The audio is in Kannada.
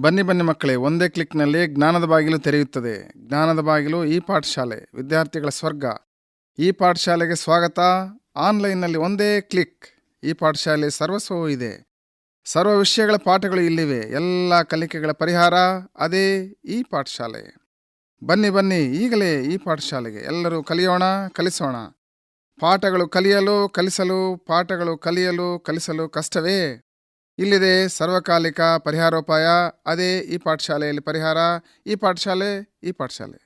ಬನ್ನಿ ಬನ್ನಿ ಮಕ್ಕಳೇ, ಒಂದೇ ಕ್ಲಿಕ್ನಲ್ಲಿ ಜ್ಞಾನದ ಬಾಗಿಲು ತೆರೆಯುತ್ತದೆ. ಜ್ಞಾನದ ಬಾಗಿಲು ಈ ಪಾಠಶಾಲೆ, ವಿದ್ಯಾರ್ಥಿಗಳ ಸ್ವರ್ಗ. ಈ ಪಾಠಶಾಲೆಗೆ ಸ್ವಾಗತ. ಆನ್ಲೈನ್ನಲ್ಲಿ ಒಂದೇ ಕ್ಲಿಕ್. ಈ ಪಾಠಶಾಲೆ ಸರ್ವಸ್ವವೂ ಇದೆ. ಸರ್ವ ವಿಷಯಗಳ ಪಾಠಗಳು ಇಲ್ಲಿವೆ. ಎಲ್ಲ ಕಲಿಕೆಗಳ ಪರಿಹಾರ, ಅದೇ ಈ ಪಾಠಶಾಲೆ. ಬನ್ನಿ ಬನ್ನಿ, ಈಗಲೇ ಈ ಪಾಠಶಾಲೆಗೆ ಎಲ್ಲರೂ ಕಲಿಯೋಣ, ಕಲಿಸೋಣ. ಪಾಠಗಳು ಕಲಿಯಲು, ಕಲಿಸಲು, ಪಾಠಗಳು ಕಲಿಯಲು, ಕಲಿಸಲು ಕಷ್ಟವೇ? ಇಲ್ಲಿದೆ ಸರ್ವಕಾಲಿಕ ಪರಿಹಾರೋಪಾಯ ಅದೇ ಈ ಪಾಠಶಾಲೆಯಲ್ಲಿ ಪರಿಹಾರ ಈ ಪಾಠಶಾಲೆ ಈ ಪಾಠಶಾಲೆ